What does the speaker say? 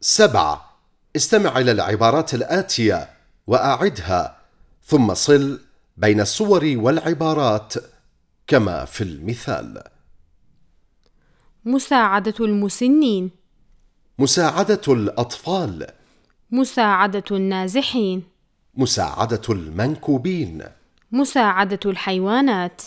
سبعة. استمع إلى العبارات الآتية وأعدها ثم صل بين الصور والعبارات كما في المثال. مساعدة المسنين. مساعدة الأطفال. مساعدة النازحين. مساعدة المنكوبين. مساعدة الحيوانات.